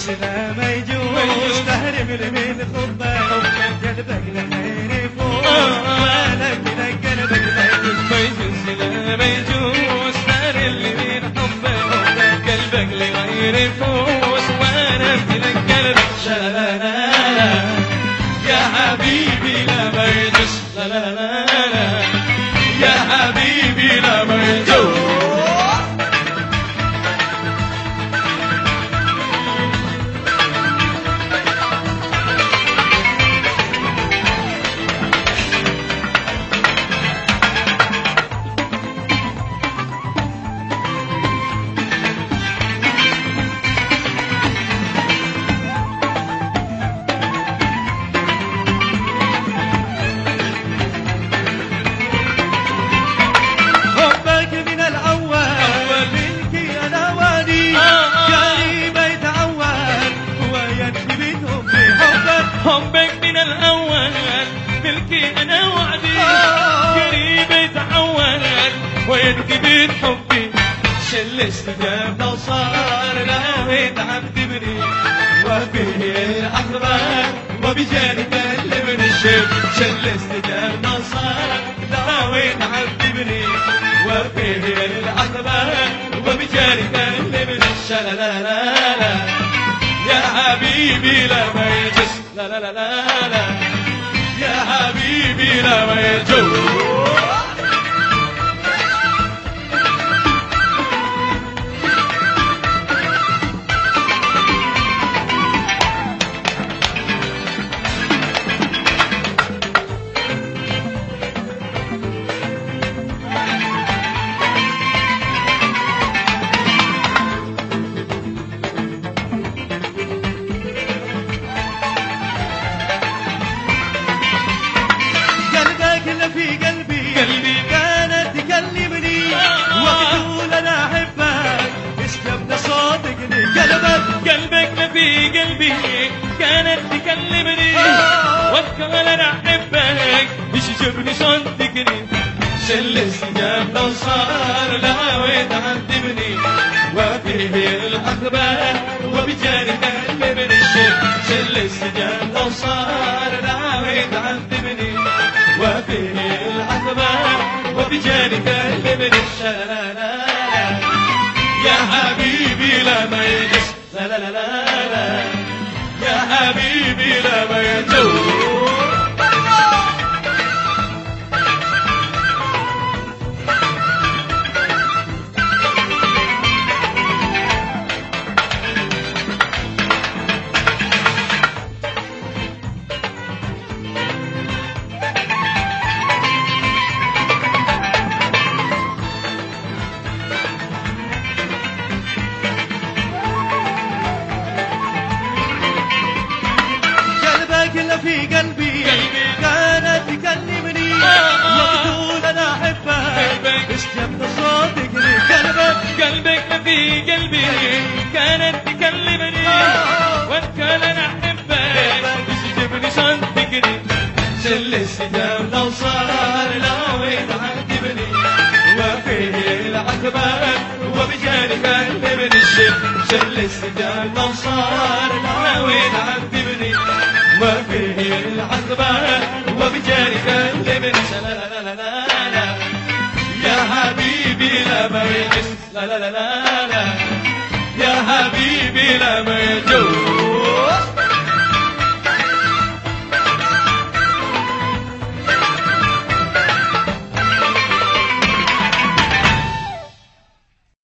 وشنا ما يجوز تهرب قلبك مالك لك قلبك لا ما يجوز تهرب من حبه قلبك لغير يفوز لا لا لا يا حبيبي لا ما يجوز لا لا لا حبك من الأول ملكي أنا وعدي. قريب يتعود وينكبت حبي شل استجاب لو صار ناوي تعذبني وفيه الأحباب وبجانب من الشيب شل استجاب لو صار ناوي تعذبني وفيه حبيبي لا ما لا لا لا لا لا. يا حبيبي لا ما يجوز. في قلبي كانت تكلمني. واذكر أنا احبك إيش جبني صدقني شل استجاب لو صار لا تعذبني وفيه الأخبار من الشيء شل استجاب لو صار لا تعذبني وفيه الأخبار من الشلال يا حبيبي لا ما يجس لا لا لا لا يا حبيبي لا ما يجوز في قلبي. كانت تكلمني. وبتقول أنا احبك جنب صوتك قلبك قلبك ما في قلبي. كانت تكلمني. واذكر أنا احبك إيش جبني صدقني شل استجاب لو صار لو تعذبني وفيه العتبة وبجانب قلبي من الشم شل استجاب لو صار لو تعذبني وفيه العذبة وبجانب لمن لا لا لا لا لا يا حبيبي لا ما لا لا لا لا لا. يا حبيبي لا ما يجوز